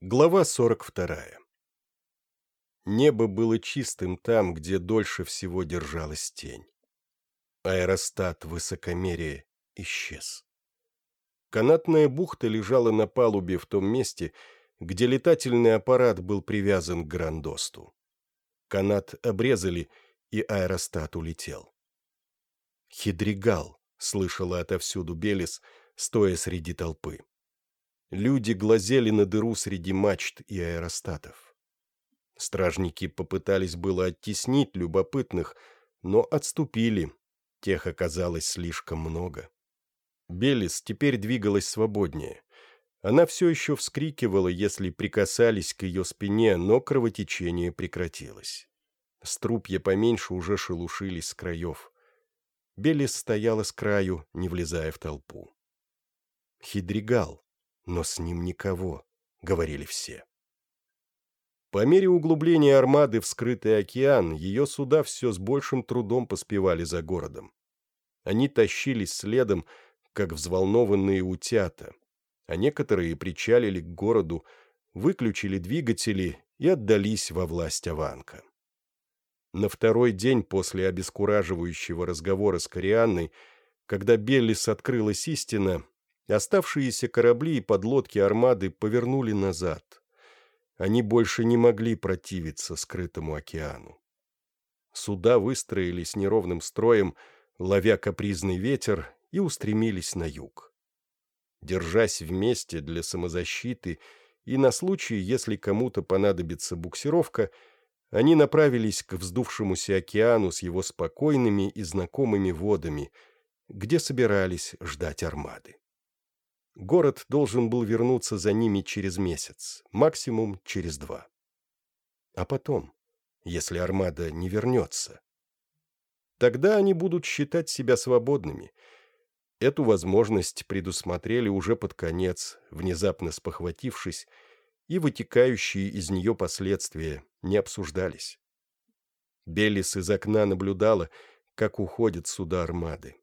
Глава 42 Небо было чистым там, где дольше всего держалась тень. Аэростат высокомерия исчез. Канатная бухта лежала на палубе в том месте, где летательный аппарат был привязан к грандосту. Канат обрезали, и аэростат улетел. «Хидригал!» — слышала отовсюду Белис, стоя среди толпы. Люди глазели на дыру среди мачт и аэростатов. Стражники попытались было оттеснить любопытных, но отступили. Тех оказалось слишком много. Белис теперь двигалась свободнее. Она все еще вскрикивала, если прикасались к ее спине, но кровотечение прекратилось. Струпья поменьше уже шелушились с краев. Белис стояла с краю, не влезая в толпу. Хидригал, но с ним никого, говорили все. По мере углубления армады в скрытый океан, ее суда все с большим трудом поспевали за городом. Они тащились следом, как взволнованные утята, а некоторые причалили к городу, выключили двигатели и отдались во власть Аванка. На второй день после обескураживающего разговора с Корианной, когда Беллис открылась истина, Оставшиеся корабли и подлодки армады повернули назад. Они больше не могли противиться скрытому океану. Суда выстроились неровным строем, ловя капризный ветер, и устремились на юг. Держась вместе для самозащиты и на случай, если кому-то понадобится буксировка, они направились к вздувшемуся океану с его спокойными и знакомыми водами, где собирались ждать армады. Город должен был вернуться за ними через месяц, максимум через два. А потом, если армада не вернется, тогда они будут считать себя свободными. Эту возможность предусмотрели уже под конец, внезапно спохватившись, и вытекающие из нее последствия не обсуждались. Белис из окна наблюдала, как уходят суда армады.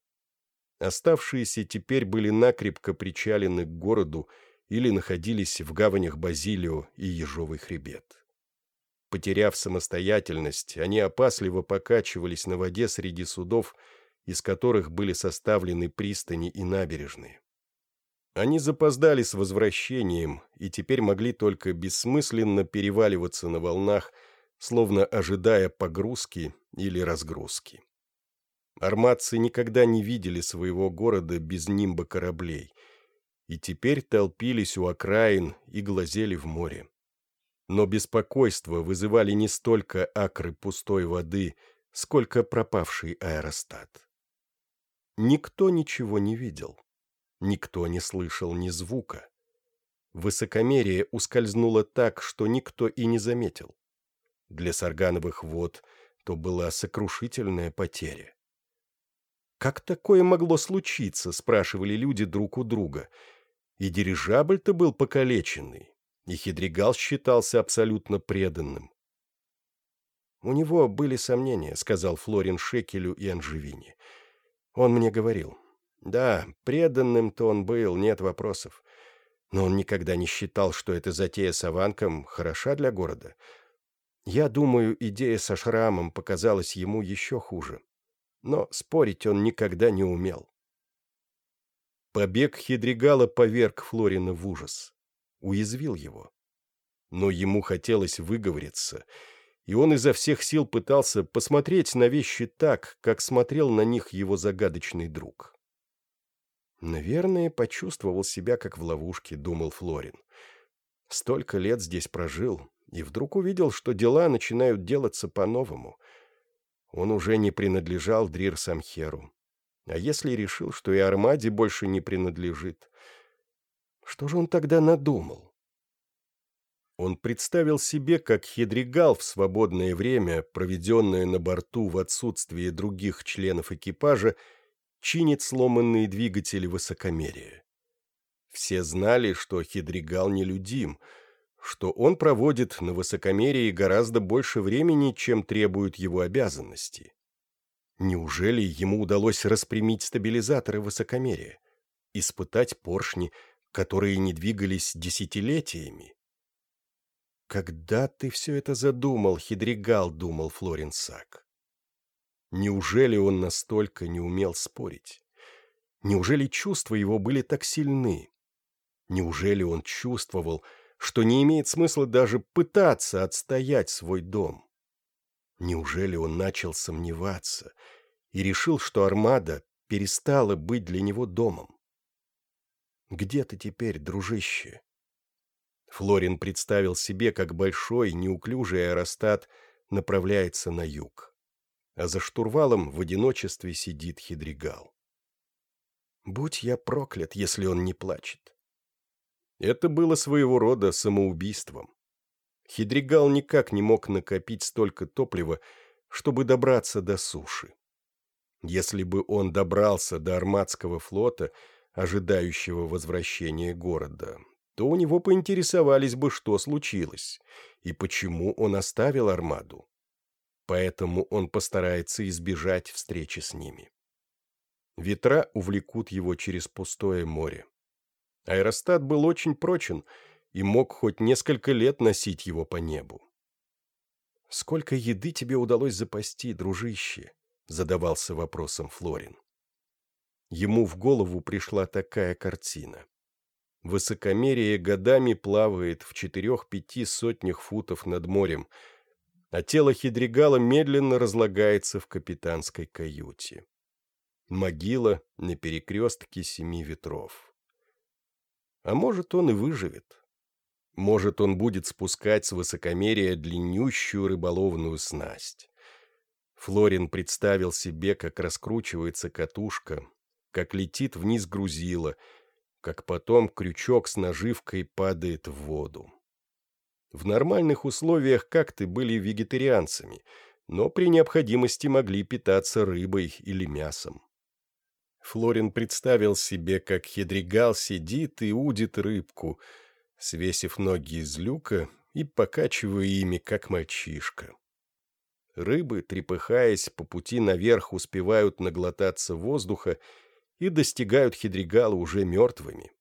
Оставшиеся теперь были накрепко причалены к городу или находились в гаванях Базилио и Ежовый хребет. Потеряв самостоятельность, они опасливо покачивались на воде среди судов, из которых были составлены пристани и набережные. Они запоздали с возвращением и теперь могли только бессмысленно переваливаться на волнах, словно ожидая погрузки или разгрузки. Арматцы никогда не видели своего города без нимба кораблей, и теперь толпились у окраин и глазели в море. Но беспокойство вызывали не столько акры пустой воды, сколько пропавший аэростат. Никто ничего не видел, никто не слышал ни звука. Высокомерие ускользнуло так, что никто и не заметил. Для саргановых вод то была сокрушительная потеря. «Как такое могло случиться?» — спрашивали люди друг у друга. И дирижабль-то был покалеченный, и Хидригал считался абсолютно преданным. «У него были сомнения», — сказал Флорин Шекелю и Анжевине. «Он мне говорил. Да, преданным-то он был, нет вопросов. Но он никогда не считал, что эта затея с Аванком хороша для города. Я думаю, идея со шрамом показалась ему еще хуже но спорить он никогда не умел. Побег Хидригала поверг Флорина в ужас, уязвил его. Но ему хотелось выговориться, и он изо всех сил пытался посмотреть на вещи так, как смотрел на них его загадочный друг. «Наверное, почувствовал себя как в ловушке», — думал Флорин. «Столько лет здесь прожил, и вдруг увидел, что дела начинают делаться по-новому — он уже не принадлежал Дрир-Самхеру. А если решил, что и Армаде больше не принадлежит? Что же он тогда надумал? Он представил себе, как Хедригал в свободное время, проведенное на борту в отсутствие других членов экипажа, чинит сломанные двигатели высокомерия. Все знали, что Хедригал нелюдим — что он проводит на высокомерии гораздо больше времени, чем требуют его обязанности. Неужели ему удалось распрямить стабилизаторы высокомерия, испытать поршни, которые не двигались десятилетиями? «Когда ты все это задумал, Хидригал?» — думал Флоренсак. Неужели он настолько не умел спорить? Неужели чувства его были так сильны? Неужели он чувствовал, что не имеет смысла даже пытаться отстоять свой дом? Неужели он начал сомневаться и решил, что армада перестала быть для него домом? «Где ты теперь, дружище?» Флорин представил себе, как большой, неуклюжий аэростат направляется на юг, а за штурвалом в одиночестве сидит Хидригал. «Будь я проклят, если он не плачет!» Это было своего рода самоубийством. Хидригал никак не мог накопить столько топлива, чтобы добраться до суши. Если бы он добрался до Армадского флота, ожидающего возвращения города, то у него поинтересовались бы, что случилось и почему он оставил Армаду. Поэтому он постарается избежать встречи с ними. Ветра увлекут его через пустое море. Аэростат был очень прочен и мог хоть несколько лет носить его по небу. «Сколько еды тебе удалось запасти, дружище?» — задавался вопросом Флорин. Ему в голову пришла такая картина. Высокомерие годами плавает в четырех-пяти сотнях футов над морем, а тело Хидригала медленно разлагается в капитанской каюте. Могила на перекрестке семи ветров. А может, он и выживет. Может, он будет спускать с высокомерия длиннющую рыболовную снасть. Флорин представил себе, как раскручивается катушка, как летит вниз грузило, как потом крючок с наживкой падает в воду. В нормальных условиях как-то были вегетарианцами, но при необходимости могли питаться рыбой или мясом. Флорин представил себе, как Хедригал сидит и удит рыбку, свесив ноги из люка и покачивая ими, как мальчишка. Рыбы, трепыхаясь, по пути наверх успевают наглотаться воздуха и достигают Хедригала уже мертвыми.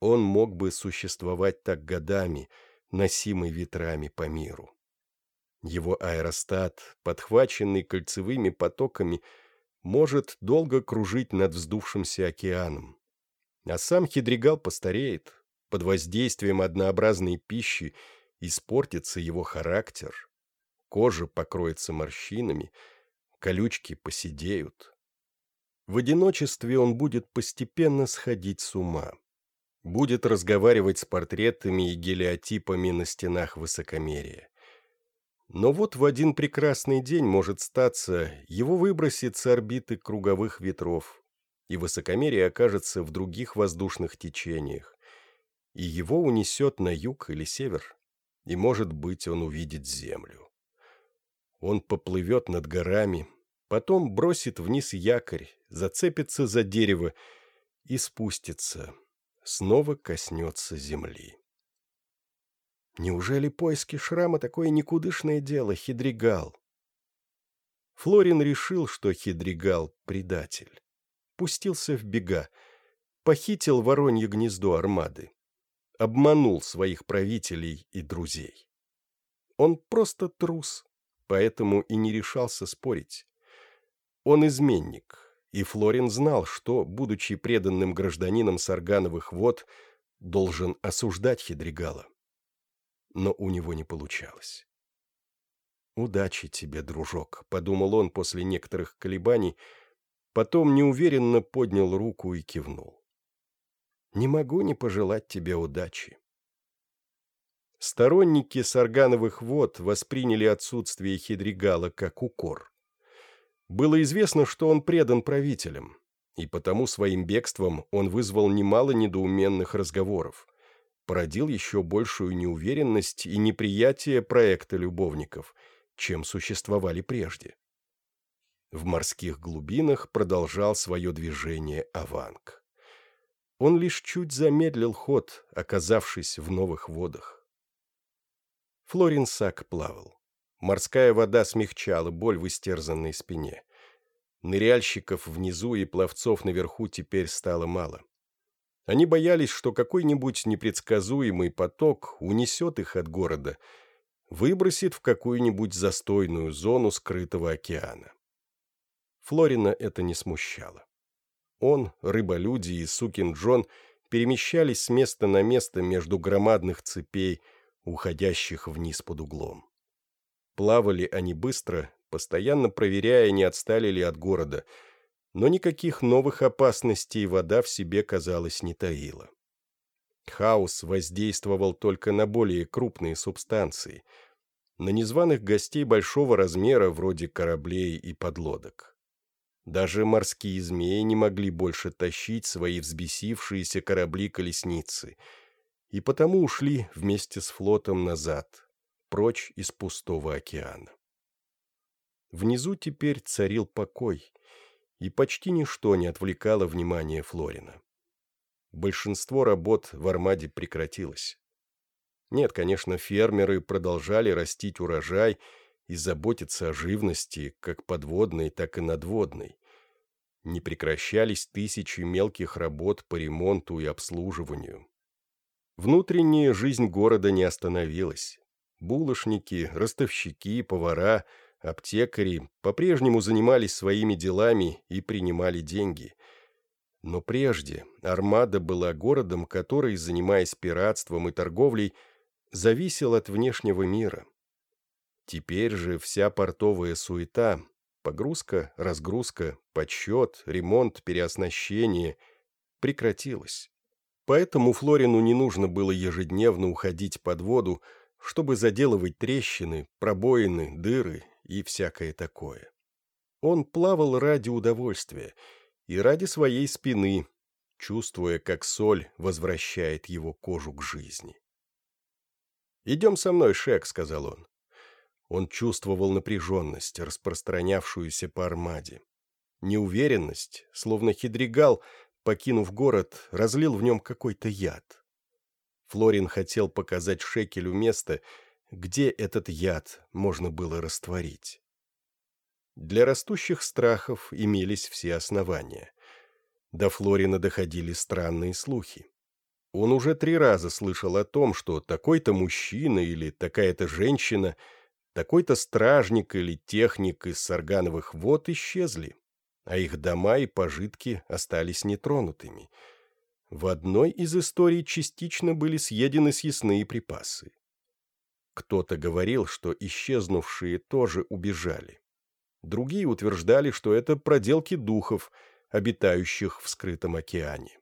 Он мог бы существовать так годами, носимый ветрами по миру. Его аэростат, подхваченный кольцевыми потоками, — может долго кружить над вздувшимся океаном. А сам хидригал постареет, под воздействием однообразной пищи испортится его характер, кожа покроется морщинами, колючки поседеют. В одиночестве он будет постепенно сходить с ума, будет разговаривать с портретами и гелиотипами на стенах высокомерия. Но вот в один прекрасный день, может статься, его выбросит с орбиты круговых ветров, и высокомерие окажется в других воздушных течениях, и его унесет на юг или север, и, может быть, он увидит землю. Он поплывет над горами, потом бросит вниз якорь, зацепится за дерево и спустится, снова коснется земли. Неужели поиски шрама такое никудышное дело, Хидригал? Флорин решил, что Хидригал — предатель. Пустился в бега, похитил воронье гнездо армады, обманул своих правителей и друзей. Он просто трус, поэтому и не решался спорить. Он изменник, и Флорин знал, что, будучи преданным гражданином Саргановых вод, должен осуждать Хидригала но у него не получалось. «Удачи тебе, дружок», — подумал он после некоторых колебаний, потом неуверенно поднял руку и кивнул. «Не могу не пожелать тебе удачи». Сторонники Саргановых вод восприняли отсутствие Хидригала как укор. Было известно, что он предан правителям, и потому своим бегством он вызвал немало недоуменных разговоров породил еще большую неуверенность и неприятие проекта любовников, чем существовали прежде. В морских глубинах продолжал свое движение Аванг. Он лишь чуть замедлил ход, оказавшись в новых водах. Флорин Сак плавал. Морская вода смягчала боль в истерзанной спине. Ныряльщиков внизу и пловцов наверху теперь стало мало. Они боялись, что какой-нибудь непредсказуемый поток унесет их от города, выбросит в какую-нибудь застойную зону скрытого океана. Флорина это не смущало. Он, рыболюди и сукин Джон перемещались с места на место между громадных цепей, уходящих вниз под углом. Плавали они быстро, постоянно проверяя, не отстали ли от города, но никаких новых опасностей вода в себе, казалось, не таила. Хаос воздействовал только на более крупные субстанции, на незваных гостей большого размера, вроде кораблей и подлодок. Даже морские змеи не могли больше тащить свои взбесившиеся корабли-колесницы, и потому ушли вместе с флотом назад, прочь из пустого океана. Внизу теперь царил покой, и почти ничто не отвлекало внимание Флорина. Большинство работ в Армаде прекратилось. Нет, конечно, фермеры продолжали растить урожай и заботиться о живности, как подводной, так и надводной. Не прекращались тысячи мелких работ по ремонту и обслуживанию. Внутренняя жизнь города не остановилась. Булочники, ростовщики, повара — Аптекари по-прежнему занимались своими делами и принимали деньги. Но прежде Армада была городом, который, занимаясь пиратством и торговлей, зависел от внешнего мира. Теперь же вся портовая суета, погрузка, разгрузка, подсчет, ремонт, переоснащение прекратилась. Поэтому Флорину не нужно было ежедневно уходить под воду, чтобы заделывать трещины, пробоины, дыры и всякое такое. Он плавал ради удовольствия и ради своей спины, чувствуя, как соль возвращает его кожу к жизни. «Идем со мной, Шек», — сказал он. Он чувствовал напряженность, распространявшуюся по армаде. Неуверенность, словно хидригал, покинув город, разлил в нем какой-то яд. Флорин хотел показать Шекелю место, где этот яд можно было растворить. Для растущих страхов имелись все основания. До Флорина доходили странные слухи. Он уже три раза слышал о том, что такой-то мужчина или такая-то женщина, такой-то стражник или техник из саргановых вод исчезли, а их дома и пожитки остались нетронутыми. В одной из историй частично были съедены съестные припасы. Кто-то говорил, что исчезнувшие тоже убежали. Другие утверждали, что это проделки духов, обитающих в скрытом океане.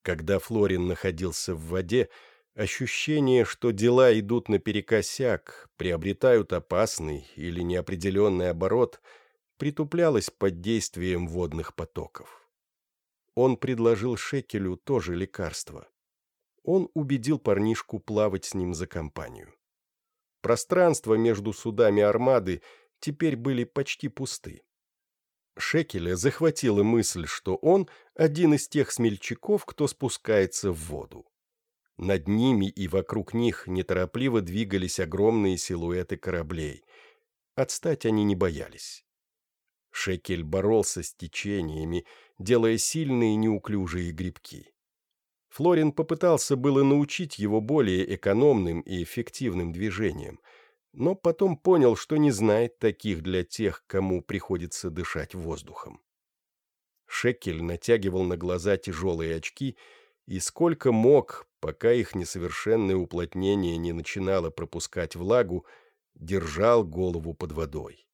Когда Флорин находился в воде, ощущение, что дела идут наперекосяк, приобретают опасный или неопределенный оборот, притуплялось под действием водных потоков. Он предложил Шекелю тоже лекарство. Он убедил парнишку плавать с ним за компанию. Пространства между судами армады теперь были почти пусты. Шекеля захватила мысль, что он один из тех смельчаков, кто спускается в воду. Над ними и вокруг них неторопливо двигались огромные силуэты кораблей. Отстать они не боялись. Шекель боролся с течениями, делая сильные неуклюжие грибки. Флорин попытался было научить его более экономным и эффективным движениям, но потом понял, что не знает таких для тех, кому приходится дышать воздухом. Шекель натягивал на глаза тяжелые очки и сколько мог, пока их несовершенное уплотнение не начинало пропускать влагу, держал голову под водой.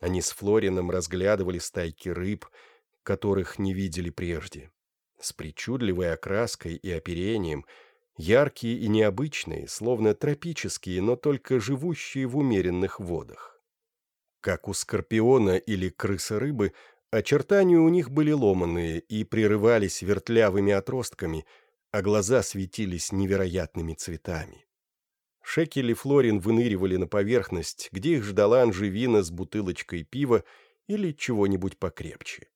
Они с Флорином разглядывали стайки рыб, которых не видели прежде с причудливой окраской и оперением, яркие и необычные, словно тропические, но только живущие в умеренных водах. Как у скорпиона или крысы-рыбы, очертания у них были ломаные и прерывались вертлявыми отростками, а глаза светились невероятными цветами. Шекель и Флорин выныривали на поверхность, где их ждала Анжевина с бутылочкой пива или чего-нибудь покрепче.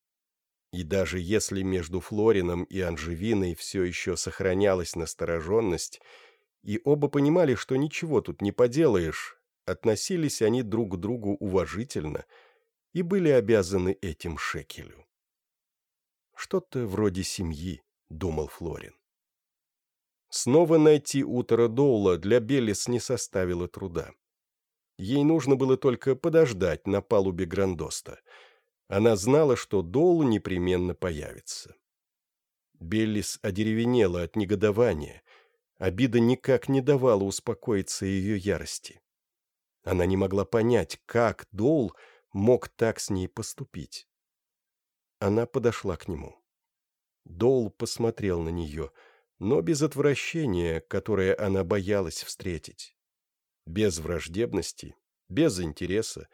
И даже если между Флорином и Анжевиной все еще сохранялась настороженность, и оба понимали, что ничего тут не поделаешь, относились они друг к другу уважительно и были обязаны этим шекелю. «Что-то вроде семьи», — думал Флорин. Снова найти Утера Доула для Беллис не составило труда. Ей нужно было только подождать на палубе Гранд-Оста. Она знала, что Доул непременно появится. Беллис одеревенела от негодования. Обида никак не давала успокоиться ее ярости. Она не могла понять, как Доул мог так с ней поступить. Она подошла к нему. Доул посмотрел на нее — но без отвращения, которое она боялась встретить. Без враждебности, без интереса,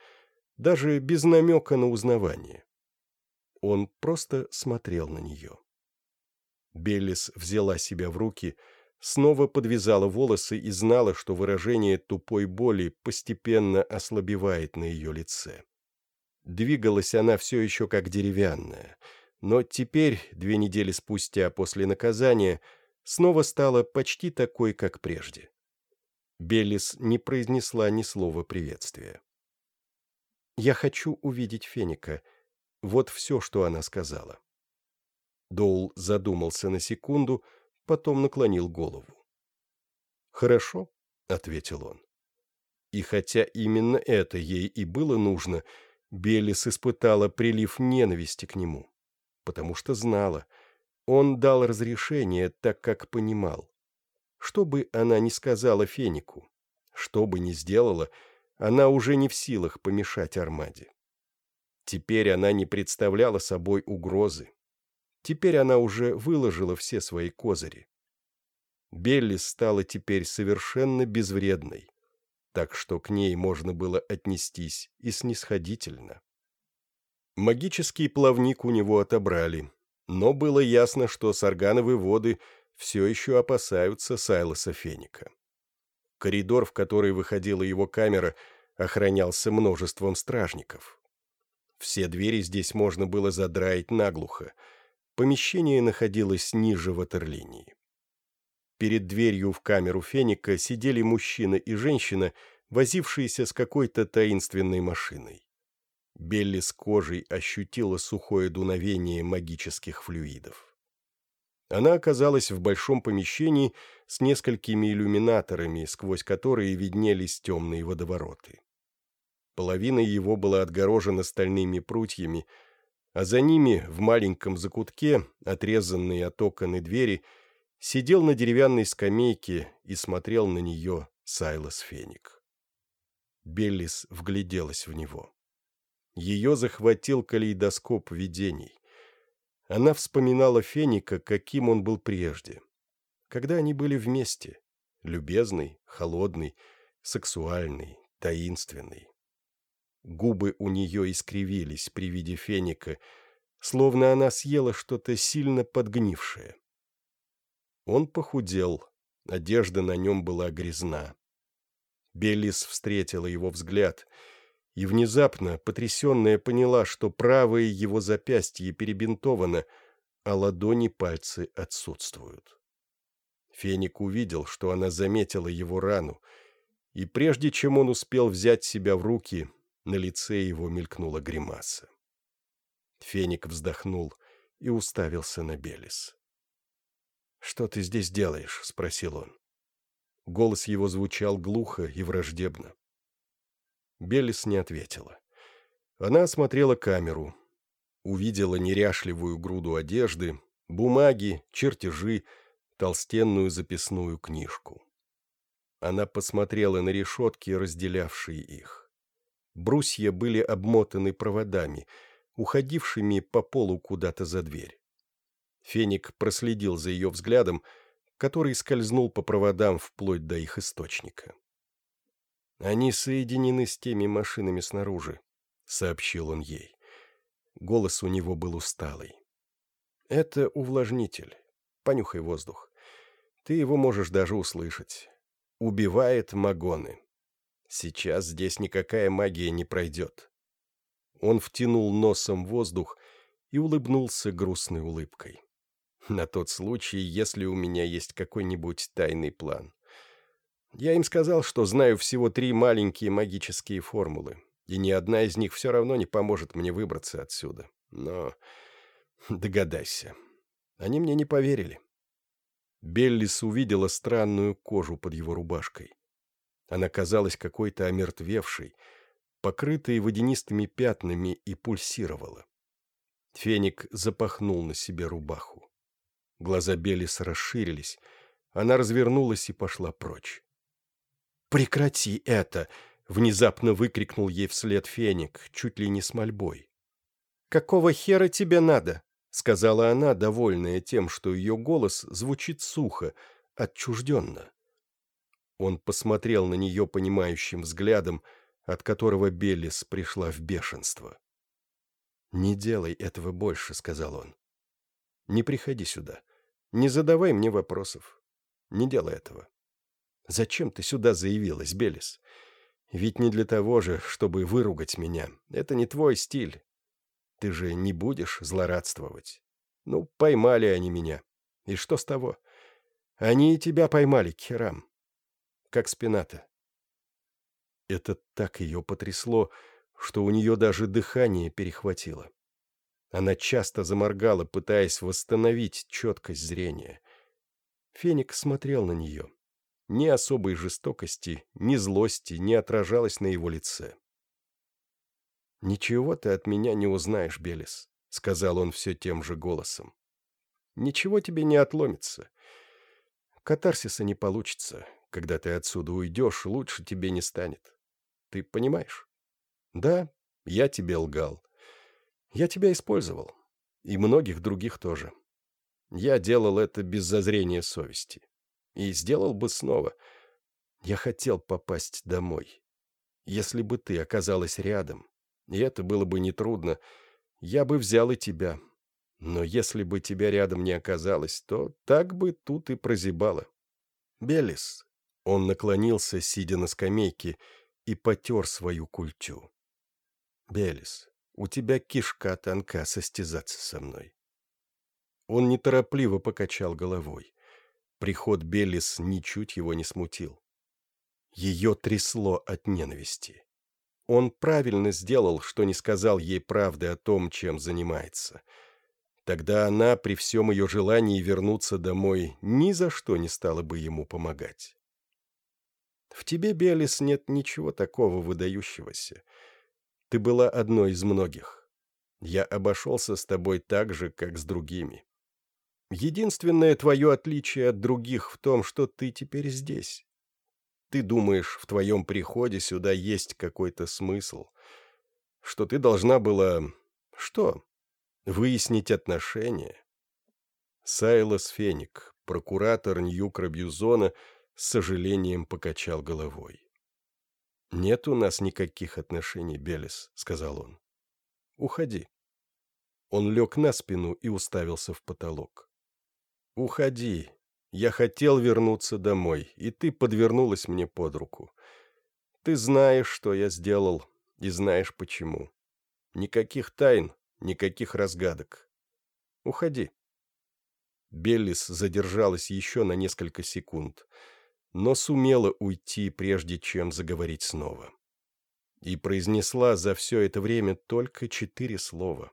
даже без намека на узнавание. Он просто смотрел на нее. Беллис взяла себя в руки, снова подвязала волосы и знала, что выражение тупой боли постепенно ослабевает на ее лице. Двигалась она все еще как деревянная, но теперь, две недели спустя после наказания, снова стала почти такой, как прежде. Беллис не произнесла ни слова приветствия. «Я хочу увидеть Феника». Вот все, что она сказала. Доул задумался на секунду, потом наклонил голову. «Хорошо», — ответил он. И хотя именно это ей и было нужно, Беллис испытала прилив ненависти к нему, потому что знала — он дал разрешение, так как понимал. Что бы она ни сказала Фенику, что бы ни сделала, она уже не в силах помешать Армаде. Теперь она не представляла собой угрозы. Теперь она уже выложила все свои козыри. Белли стала теперь совершенно безвредной, так что к ней можно было отнестись и снисходительно. Магический плавник у него отобрали, но было ясно, что саргановые воды все еще опасаются Сайлоса Феника. Коридор, в который выходила его камера, охранялся множеством стражников. Все двери здесь можно было задраить наглухо. Помещение находилось ниже ватерлинии. Перед дверью в камеру Феника сидели мужчина и женщина, возившиеся с какой-то таинственной машиной. Белли с кожей ощутила сухое дуновение магических флюидов. Она оказалась в большом помещении с несколькими иллюминаторами, сквозь которые виднелись темные водовороты. Половина его была отгорожена стальными прутьями, а за ними, в маленьком закутке, отрезанные от окон и двери, сидел на деревянной скамейке и смотрел на нее Сайлос Феник. Беллис вгляделась в него. Ее захватил калейдоскоп видений. Она вспоминала Феника, каким он был прежде. Когда они были вместе. Любезный, холодный, сексуальный, таинственный. Губы у нее искривились при виде Феника, словно она съела что-то сильно подгнившее. Он похудел, одежда на нем была грязна. Белис встретила его взгляд — и внезапно, потрясенная, поняла, что правое его запястье перебинтовано, а ладони пальцы отсутствуют. Феник увидел, что она заметила его рану, и прежде чем он успел взять себя в руки, на лице его мелькнула гримаса. Феник вздохнул и уставился на Белис. «Что ты здесь делаешь?» — спросил он. Голос его звучал глухо и враждебно. Беллис не ответила. Она осмотрела камеру, увидела неряшливую груду одежды, бумаги, чертежи, толстенную записную книжку. Она посмотрела на решетки, разделявшие их. Брусья были обмотаны проводами, уходившими по полу куда-то за дверь. Феник проследил за ее взглядом, который скользнул по проводам вплоть до их источника. «Они соединены с теми машинами снаружи», — сообщил он ей. Голос у него был усталый. «Это увлажнитель. Понюхай воздух. Ты его можешь даже услышать. Убивает магоны. Сейчас здесь никакая магия не пройдет». Он втянул носом воздух и улыбнулся грустной улыбкой. «На тот случай, если у меня есть какой-нибудь тайный план». Я им сказал, что знаю всего три маленькие магические формулы, и ни одна из них все равно не поможет мне выбраться отсюда. Но догадайся. Они мне не поверили. Беллис увидела странную кожу под его рубашкой. Она казалась какой-то омертвевшей, покрытой водянистыми пятнами и пульсировала. Феник запахнул на себе рубаху. Глаза Белис расширились. Она развернулась и пошла прочь. «Прекрати это!» — внезапно выкрикнул ей вслед Феник, чуть ли не с мольбой. «Какого хера тебе надо?» — сказала она, довольная тем, что ее голос звучит сухо, отчужденно. Он посмотрел на нее понимающим взглядом, от которого Беллис пришла в бешенство. «Не делай этого больше», — сказал он. «Не приходи сюда. Не задавай мне вопросов. Не делай этого. Зачем ты сюда заявилась, Белис? Ведь не для того же, чтобы выругать меня. Это не твой стиль. Ты же не будешь злорадствовать. Ну, поймали они меня. И что с того? Они и тебя поймали, Керам. Как спина-то. Это так ее потрясло, что у нее даже дыхание перехватило. Она часто заморгала, пытаясь восстановить четкость зрения. Феник смотрел на нее. Ни особой жестокости, ни злости не отражалось на его лице. «Ничего ты от меня не узнаешь, Белис», — сказал он все тем же голосом. «Ничего тебе не отломится. Катарсиса не получится. Когда ты отсюда уйдешь, лучше тебе не станет. Ты понимаешь? Да, я тебе лгал. Я тебя использовал. И многих других тоже. Я делал это без зазрения совести. И сделал бы снова. Я хотел попасть домой. Если бы ты оказалась рядом, и это было бы нетрудно, я бы взял и тебя. Но если бы тебя рядом не оказалось, то так бы тут и прозябала. Белис. Он наклонился, сидя на скамейке, и потер свою культю. Белис, у тебя кишка тонка состязаться со мной. Он неторопливо покачал головой. Приход Белис ничуть его не смутил. Ее трясло от ненависти. Он правильно сделал, что не сказал ей правды о том, чем занимается. Тогда она, при всем ее желании вернуться домой, ни за что не стала бы ему помогать. В тебе, Белис, нет ничего такого выдающегося. Ты была одной из многих. Я обошелся с тобой так же, как с другими. Единственное твое отличие от других в том, что ты теперь здесь. Ты думаешь, в твоем приходе сюда есть какой-то смысл, что ты должна была... Что? Выяснить отношения. Сайлос Феник, прокуратор Нью-Крабьюзона, с сожалением покачал головой. «Нет у нас никаких отношений, Белес», — сказал он. «Уходи». Он лег на спину и уставился в потолок. «Уходи. Я хотел вернуться домой, и ты подвернулась мне под руку. Ты знаешь, что я сделал, и знаешь почему. Никаких тайн, никаких разгадок. Уходи». Беллис задержалась еще на несколько секунд — но сумела уйти, прежде чем заговорить снова. И произнесла за все это время только четыре слова.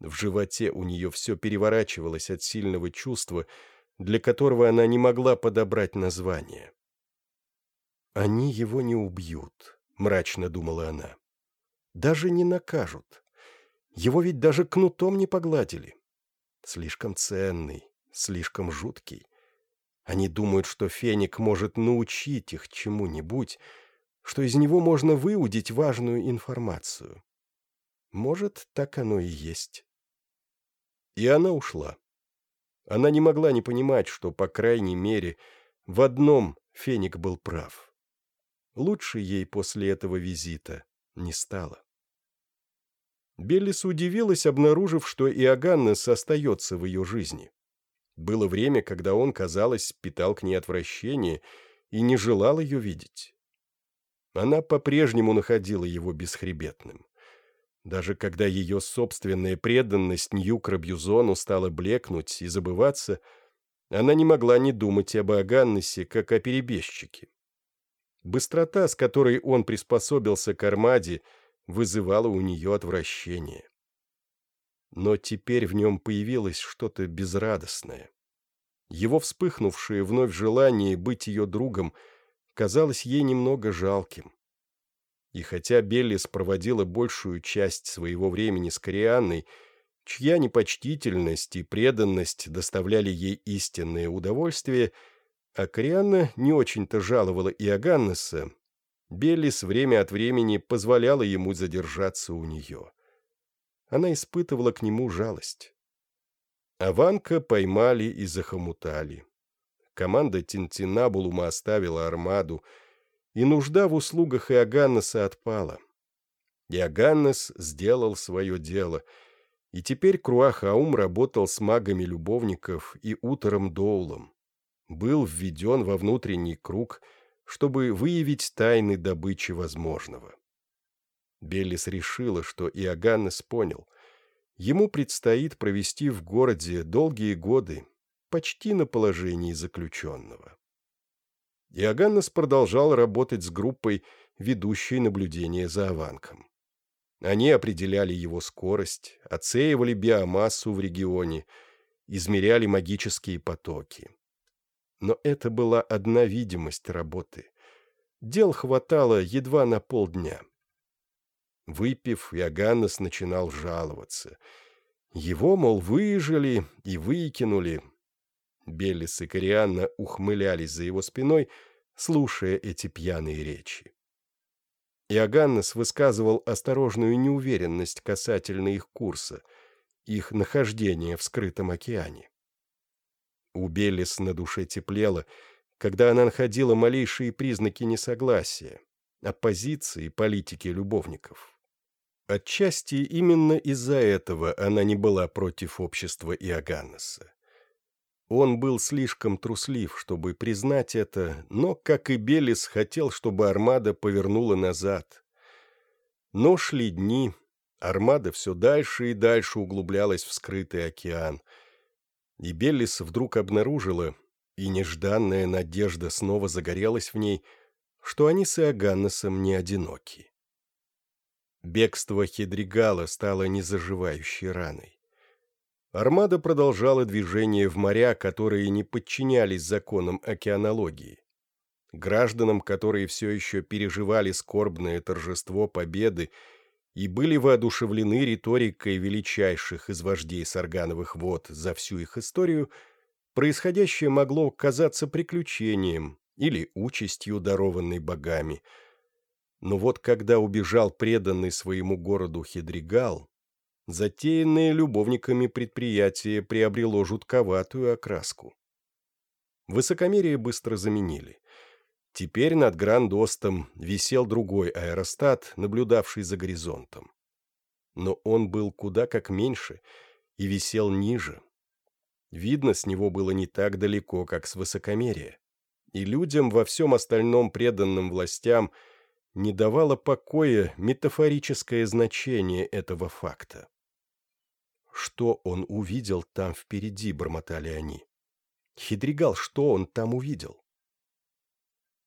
В животе у нее все переворачивалось от сильного чувства, для которого она не могла подобрать название. «Они его не убьют», — мрачно думала она. «Даже не накажут. Его ведь даже кнутом не погладили. Слишком ценный, слишком жуткий. Они думают, что феник может научить их чему-нибудь, что из него можно выудить важную информацию. Может, так оно и есть. И она ушла. Она не могла не понимать, что, по крайней мере, в одном феник был прав. Лучше ей после этого визита не стало. Беллис удивилась, обнаружив, что Иоганнес остается в ее жизни. Было время, когда он, казалось, питал к ней отвращение и не желал ее видеть. Она по-прежнему находила его бесхребетным. Даже когда ее собственная преданность Нью-Крабьюзону стала блекнуть и забываться, она не могла не думать об Аганнесе, как о перебежчике. Быстрота, с которой он приспособился к Армаде, вызывала у нее отвращение. Но теперь в нем появилось что-то безрадостное. Его вспыхнувшее вновь желание быть ее другом казалось ей немного жалким. И хотя Беллис проводила большую часть своего времени с Корианной, чья непочтительность и преданность доставляли ей истинное удовольствие, а Корианна не очень-то жаловала Иоганнеса, Беллис время от времени позволяла ему задержаться у нее. Она испытывала к нему жалость. Аванка поймали и захомутали. Команда Тинтинабулума оставила армаду, и нужда в услугах Иоганнеса отпала. Иоганнес сделал свое дело, и теперь Круахаум работал с магами любовников и утором Доулом. Был введен во внутренний круг, чтобы выявить тайны добычи возможного. Беллис решила, что Иоганнес понял. Ему предстоит провести в городе долгие годы, почти на положении заключенного. Иоганнес продолжал работать с группой, ведущей наблюдение за Аванком. Они определяли его скорость, оценивали биомассу в регионе, измеряли магические потоки. Но это была одна видимость работы. Дел хватало едва на полдня. Выпив, Иоганнес начинал жаловаться. Его, мол, выжили и выкинули, Беллис и Корианна ухмылялись за его спиной, слушая эти пьяные речи. Иоганнес высказывал осторожную неуверенность касательно их курса, их нахождения в скрытом океане. У Беллис на душе теплело, когда она находила малейшие признаки несогласия, оппозиции политики любовников. Отчасти именно из-за этого она не была против общества Иоганнеса. Он был слишком труслив, чтобы признать это, но, как и Белис, хотел, чтобы армада повернула назад. Но шли дни, армада все дальше и дальше углублялась в скрытый океан. И Беллис вдруг обнаружила, и нежданная надежда снова загорелась в ней, что они с Иоганнесом не одиноки. Бегство Хедригала стало незаживающей раной. Армада продолжала движение в моря, которые не подчинялись законам океанологии. Гражданам, которые все еще переживали скорбное торжество победы и были воодушевлены риторикой величайших из вождей саргановых вод за всю их историю, происходящее могло казаться приключением или участью, дарованной богами. Но вот когда убежал преданный своему городу Хедригал, затеянное любовниками предприятие приобрело жутковатую окраску. Высокомерие быстро заменили. Теперь над Гранд-Остом висел другой аэростат, наблюдавший за горизонтом. Но он был куда как меньше и висел ниже. Видно, с него было не так далеко, как с высокомерия. И людям во всем остальном преданным властям не давало покоя метафорическое значение этого факта. Что он увидел там впереди, бормотали они. Хидригал, что он там увидел?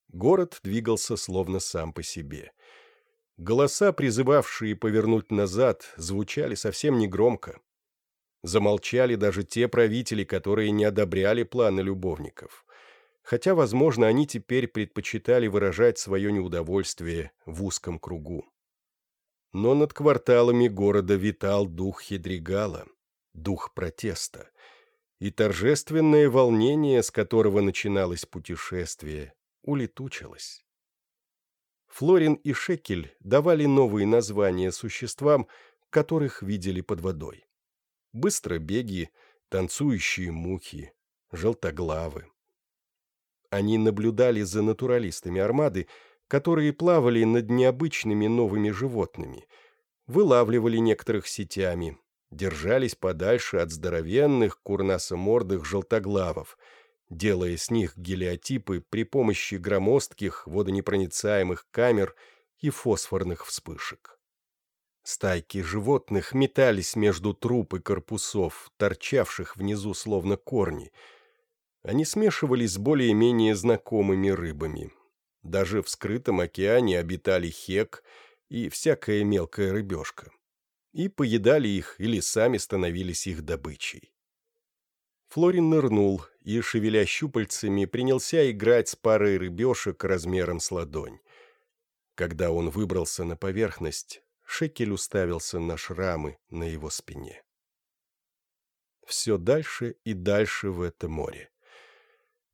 Город двигался словно сам по себе. Голоса, призывавшие повернуть назад, звучали совсем негромко. Замолчали даже те правители, которые не одобряли планы любовников. Хотя, возможно, они теперь предпочитали выражать свое неудовольствие в узком кругу но над кварталами города витал дух Хедригала, дух протеста, и торжественное волнение, с которого начиналось путешествие, улетучилось. Флорин и Шекель давали новые названия существам, которых видели под водой. Быстробеги, танцующие мухи, желтоглавы. Они наблюдали за натуралистами армады, которые плавали над необычными новыми животными, вылавливали некоторых сетями, держались подальше от здоровенных курносомордых желтоглавов, делая с них гелиотипы при помощи громоздких водонепроницаемых камер и фосфорных вспышек. Стайки животных метались между труп корпусов, торчавших внизу словно корни. Они смешивались с более-менее знакомыми рыбами, даже в скрытом океане обитали хек и всякая мелкая рыбешка. и поедали их или сами становились их добычей. Флорин нырнул и, шевеля щупальцами, принялся играть с парой рыбешек размером с ладонь. Когда он выбрался на поверхность, Шекель уставился на шрамы на его спине. Все дальше и дальше в это море.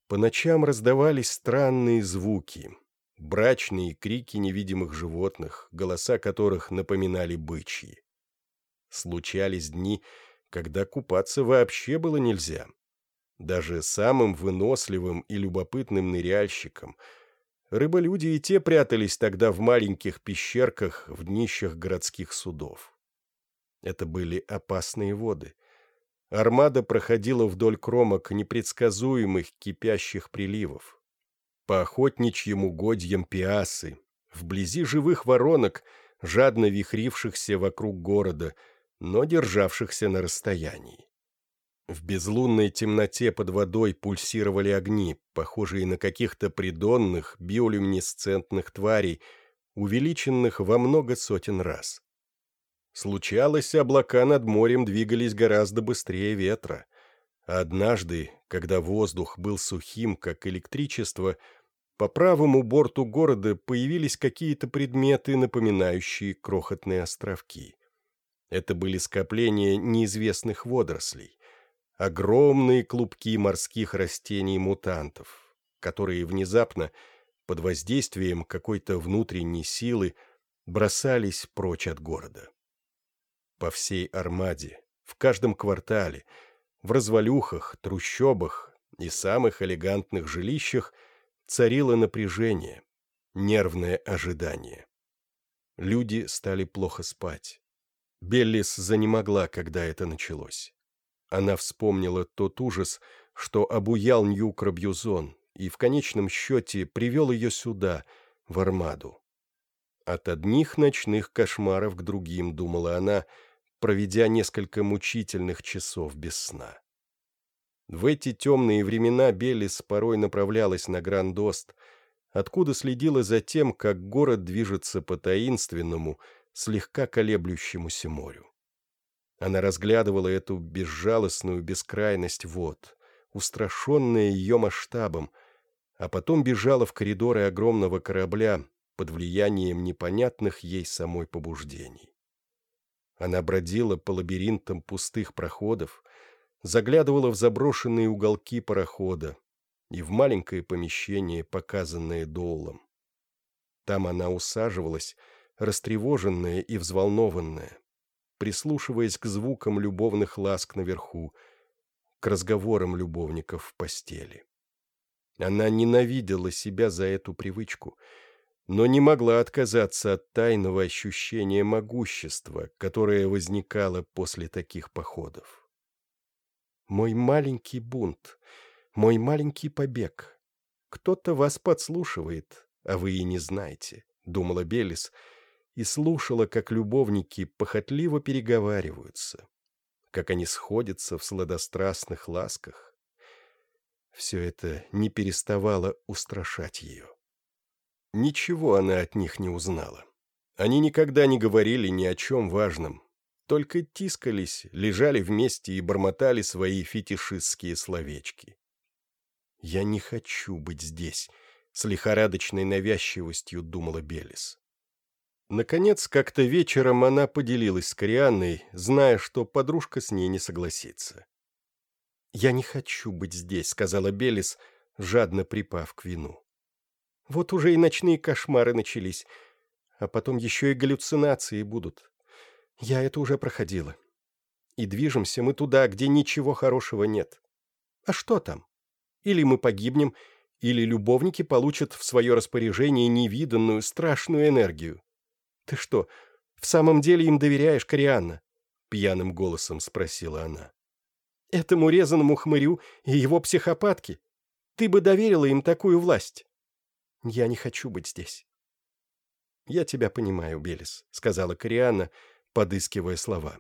По ночам раздавались странные звуки, брачные крики невидимых животных, голоса которых напоминали бычьи. Случались дни, когда купаться вообще было нельзя. Даже самым выносливым и любопытным ныряльщикам. Рыболюди и те прятались тогда в маленьких пещерках в днищах городских судов. Это были опасные воды. Армада проходила вдоль кромок непредсказуемых кипящих приливов. По охотничьим угодьям Пиасы, вблизи живых воронок, жадно вихрившихся вокруг города, но державшихся на расстоянии. В безлунной темноте под водой пульсировали огни, похожие на каких-то придонных биолюминесцентных тварей, увеличенных во много сотен раз. Случалось, облака над морем двигались гораздо быстрее ветра. Однажды, когда воздух был сухим, как электричество, по правому борту города появились какие-то предметы, напоминающие крохотные островки. Это были скопления неизвестных водорослей. Огромные клубки морских растений-мутантов, которые внезапно, под воздействием какой-то внутренней силы, бросались прочь от города. По всей Армаде, в каждом квартале, в развалюхах, трущобах и самых элегантных жилищах царило напряжение, нервное ожидание. Люди стали плохо спать. Беллис занемогла, когда это началось. Она вспомнила тот ужас, что обуял Нью-Крабьюзон и в конечном счете привел ее сюда, в Армаду. От одних ночных кошмаров к другим, думала она, — проведя несколько мучительных часов без сна. В эти темные времена Белис порой направлялась на Грандост, откуда следила за тем, как город движется по таинственному, слегка колеблющемуся морю. Она разглядывала эту безжалостную бескрайность вод, устрашенная ее масштабом, а потом бежала в коридоры огромного корабля под влиянием непонятных ей самой побуждений. Она бродила по лабиринтам пустых проходов, заглядывала в заброшенные уголки парохода и в маленькое помещение, показанное Доулом. Там она усаживалась, растревоженная и взволнованная, прислушиваясь к звукам любовных ласк наверху, к разговорам любовников в постели. Она ненавидела себя за эту привычку — но не могла отказаться от тайного ощущения могущества, которое возникало после таких походов. «Мой маленький бунт, мой маленький побег. Кто-то вас подслушивает, а вы и не знаете», — думала Белис, и слушала, как любовники похотливо переговариваются, как они сходятся в сладострастных ласках. Все это не переставало устрашать ее. Ничего она от них не узнала. Они никогда не говорили ни о чем важном, только тискались, лежали вместе и бормотали свои фетишистские словечки. «Я не хочу быть здесь», — с лихорадочной навязчивостью думала Белис. Наконец, как-то вечером она поделилась с Корианной, зная, что подружка с ней не согласится. «Я не хочу быть здесь», — сказала Белис, жадно припав к вину. Вот уже и ночные кошмары начались. А потом еще и галлюцинации будут. Я это уже проходила. И движемся мы туда, где ничего хорошего нет. А что там? Или мы погибнем, или любовники получат в свое распоряжение невиданную, страшную энергию. Ты что, в самом деле им доверяешь, Корианна? Пьяным голосом спросила она. Этому резаному хмырю и его психопатке? Ты бы доверила им такую власть? Я не хочу быть здесь». «Я тебя понимаю, Белис», — сказала Кориана, подыскивая слова.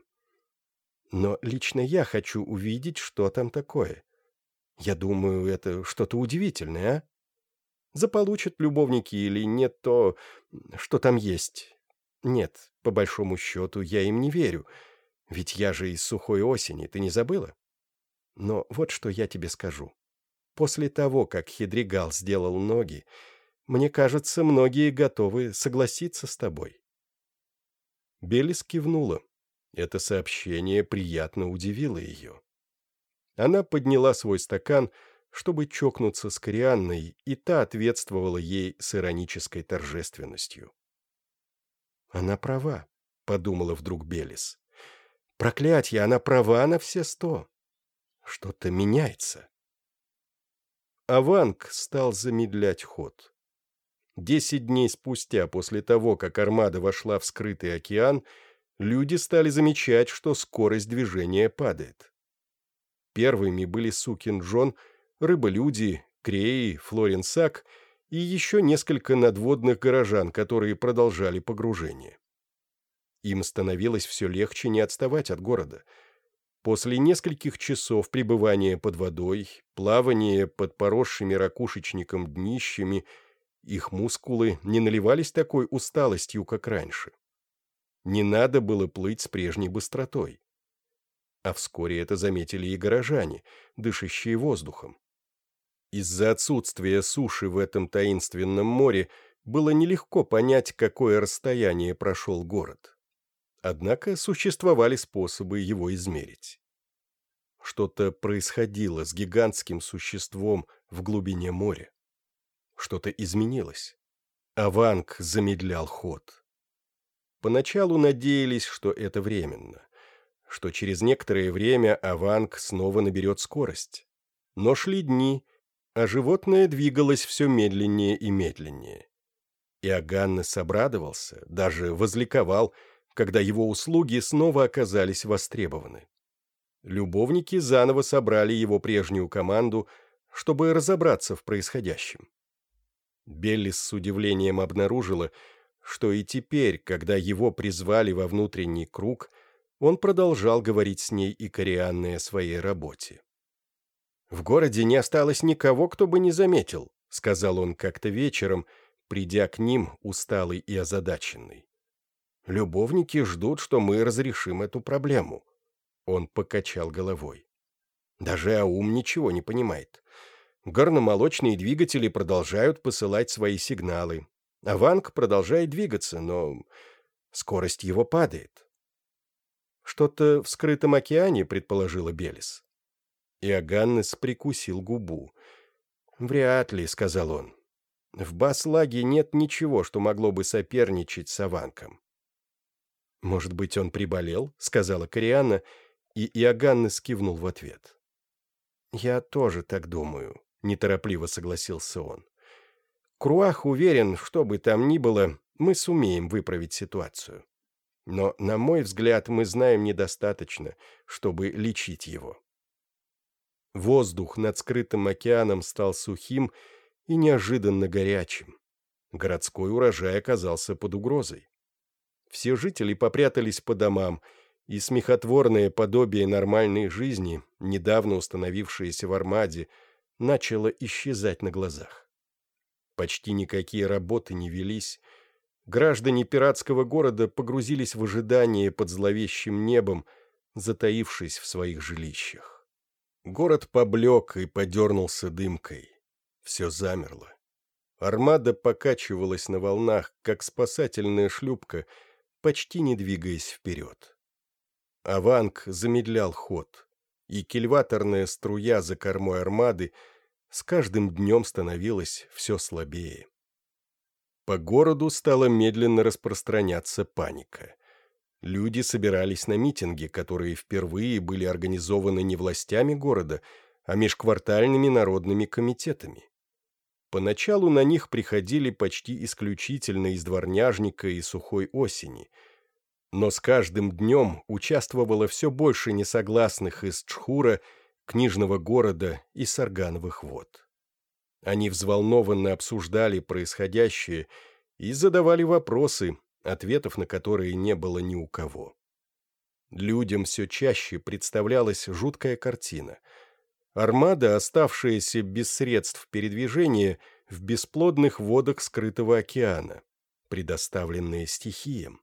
«Но лично я хочу увидеть, что там такое. Я думаю, это что-то удивительное, а? Заполучат любовники или нет то, что там есть. Нет, по большому счету, я им не верю. Ведь я же из сухой осени, ты не забыла? Но вот что я тебе скажу. После того, как Хидригал сделал ноги, мне кажется, многие готовы согласиться с тобой. Белис кивнула. Это сообщение приятно удивило ее. Она подняла свой стакан, чтобы чокнуться с Корианной, и та ответствовала ей с иронической торжественностью. «Она права», — подумала вдруг Белис. «Проклятье, она права на все сто. Что-то меняется». Аванг стал замедлять ход. Десять дней спустя, после того, как армада вошла в скрытый океан, люди стали замечать, что скорость движения падает. Первыми были Сукин Джон, рыболюди, Креи, Флоренсак и еще несколько надводных горожан, которые продолжали погружение. Им становилось все легче не отставать от города. После нескольких часов пребывания под водой, плавания под поросшими ракушечником днищами, их мускулы не наливались такой усталостью, как раньше. Не надо было плыть с прежней быстротой. А вскоре это заметили и горожане, дышащие воздухом. Из-за отсутствия суши в этом таинственном море было нелегко понять, какое расстояние прошел город. Однако существовали способы его измерить. Что-то происходило с гигантским существом в глубине моря. Что-то изменилось. Аванг замедлял ход. Поначалу надеялись, что это временно, что через некоторое время Аванг снова наберет скорость. Но шли дни, а животное двигалось все медленнее и медленнее. Иоганнес обрадовался, даже возликовал, когда его услуги снова оказались востребованы. Любовники заново собрали его прежнюю команду, чтобы разобраться в происходящем. Беллис с удивлением обнаружила, что и теперь, когда его призвали во внутренний круг, он продолжал говорить с ней и Корианной о своей работе. «В городе не осталось никого, кто бы не заметил», — сказал он как-то вечером, придя к ним, усталый и озадаченный. «Любовники ждут, что мы разрешим эту проблему». Он покачал головой. «Даже Аум ничего не понимает. Горномолочные двигатели продолжают посылать свои сигналы. А Ванг продолжает двигаться, но скорость его падает». «Что-то в скрытом океане», — предположила Белис. Иоганнес прикусил губу. «Вряд ли», — сказал он. «В Баслаге нет ничего, что могло бы соперничать с Аванком». «Может быть, он приболел?» — сказала Корианна, и Иоганнес кивнул в ответ. «Я тоже так думаю», — неторопливо согласился он. «Круах уверен, что бы там ни было, мы сумеем выправить ситуацию. Но, на мой взгляд, мы знаем недостаточно, чтобы лечить его». Воздух над скрытым океаном стал сухим и неожиданно горячим. Городской урожай оказался под угрозой. Все жители попрятались по домам, и смехотворное подобие нормальной жизни, недавно установившееся в Армаде, начало исчезать на глазах. Почти никакие работы не велись. Граждане пиратского города погрузились в ожидание под зловещим небом, затаившись в своих жилищах. Город поблек и подернулся дымкой. Все замерло. Армада покачивалась на волнах, как спасательная шлюпка, почти не двигаясь вперед. Аванг замедлял ход, и кильваторная струя за кормой армады с каждым днем становилась все слабее. По городу стала медленно распространяться паника. Люди собирались на митинги, которые впервые были организованы не властями города, а межквартальными народными комитетами. Поначалу на них приходили почти исключительно из дворняжника и сухой осени, но с каждым днем участвовало все больше несогласных из Чхура, книжного города и Саргановых вод. Они взволнованно обсуждали происходящее и задавали вопросы, ответов на которые не было ни у кого. Людям все чаще представлялась жуткая картина. Армада, оставшаяся без средств передвижения в бесплодных водах скрытого океана, предоставленная стихиям.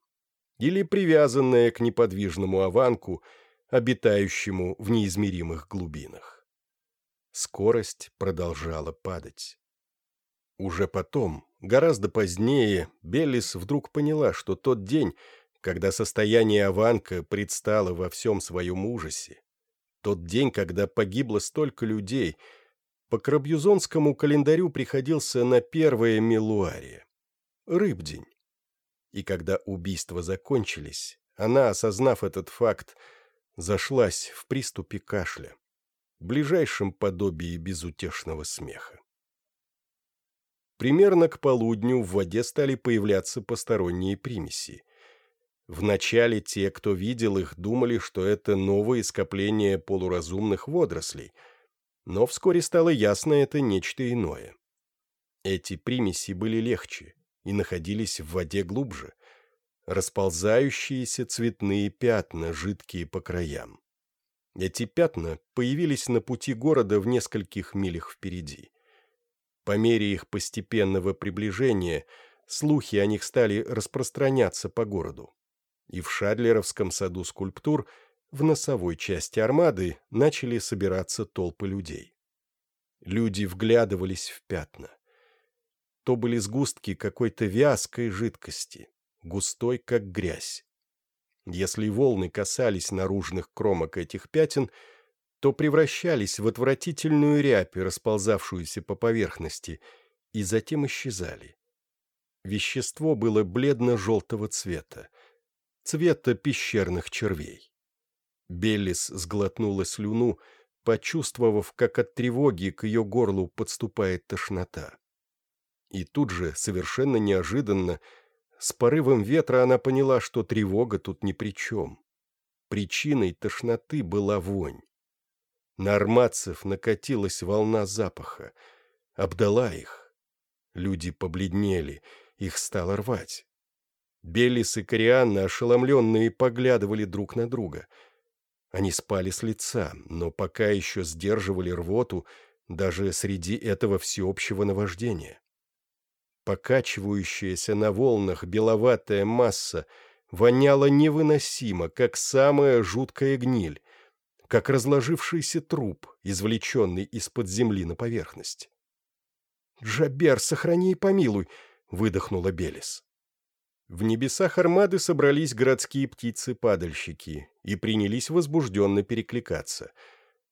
Или привязанное к неподвижному аванку, обитающему в неизмеримых глубинах. Скорость продолжала падать. Уже потом, гораздо позднее, Беллис вдруг поняла, что тот день, когда состояние Аванка предстало во всем своем ужасе, тот день, когда погибло столько людей, по крабьюзонскому календарю приходился на первое Милуария. Рыбдень. И когда убийства закончились, она, осознав этот факт, зашлась в приступе кашля, ближайшем подобии безутешного смеха. Примерно к полудню в воде стали появляться посторонние примеси. Вначале те, кто видел их, думали, что это новые скопления полуразумных водорослей, но вскоре стало ясно это нечто иное. Эти примеси были легче и находились в воде глубже, расползающиеся цветные пятна, жидкие по краям. Эти пятна появились на пути города в нескольких милях впереди. По мере их постепенного приближения слухи о них стали распространяться по городу. И в Шадлеровском саду скульптур в носовой части армады начали собираться толпы людей. Люди вглядывались в пятна. То были сгустки какой-то вязкой жидкости, густой, как грязь. Если волны касались наружных кромок этих пятен – то превращались в отвратительную рябь, расползавшуюся по поверхности, и затем исчезали. Вещество было бледно-желтого цвета, цвета пещерных червей. Беллис сглотнула слюну, почувствовав, как от тревоги к ее горлу подступает тошнота. И тут же, совершенно неожиданно, с порывом ветра она поняла, что тревога тут ни при чем. Причиной тошноты была вонь. На армадцев накатилась волна запаха, обдала их. Люди побледнели, их стало рвать. Белис и Корианна, ошеломленные, поглядывали друг на друга. Они спали с лица, но пока еще сдерживали рвоту даже среди этого всеобщего наваждения. Покачивающаяся на волнах беловатая масса воняла невыносимо, как самая жуткая гниль, как разложившийся труп, извлеченный из-под земли на поверхность. «Джабер, сохрани и помилуй!» — выдохнула Белис. В небесах армады собрались городские птицы-падальщики и принялись возбужденно перекликаться,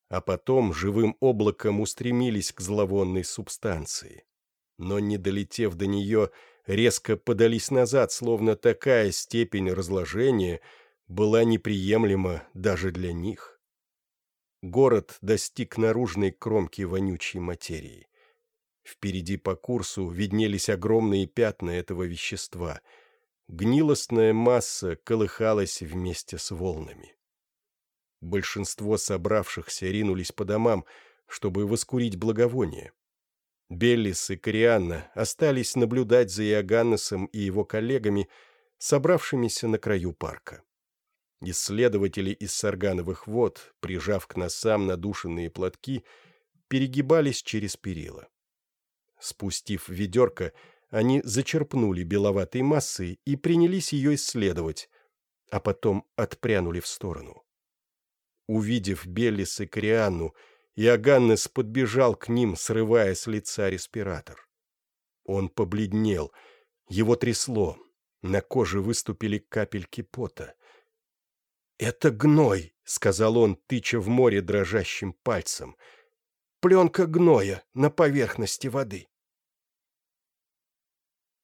а потом живым облаком устремились к зловонной субстанции. Но, не долетев до нее, резко подались назад, словно такая степень разложения была неприемлема даже для них. Город достиг наружной кромки вонючей материи. Впереди по курсу виднелись огромные пятна этого вещества. Гнилостная масса колыхалась вместе с волнами. Большинство собравшихся ринулись по домам, чтобы воскурить благовоние. Беллис и Корианна остались наблюдать за Иоганнесом и его коллегами, собравшимися на краю парка. Исследователи из саргановых вод, прижав к носам надушенные платки, перегибались через перила. Спустив ведерко, они зачерпнули беловатой массой и принялись ее исследовать, а потом отпрянули в сторону. Увидев Беллис и Крианну, Иоганнес подбежал к ним, срывая с лица респиратор. Он побледнел, его трясло, на коже выступили капельки пота. «Это гной», — сказал он, тыча в море дрожащим пальцем. «Пленка гноя на поверхности воды».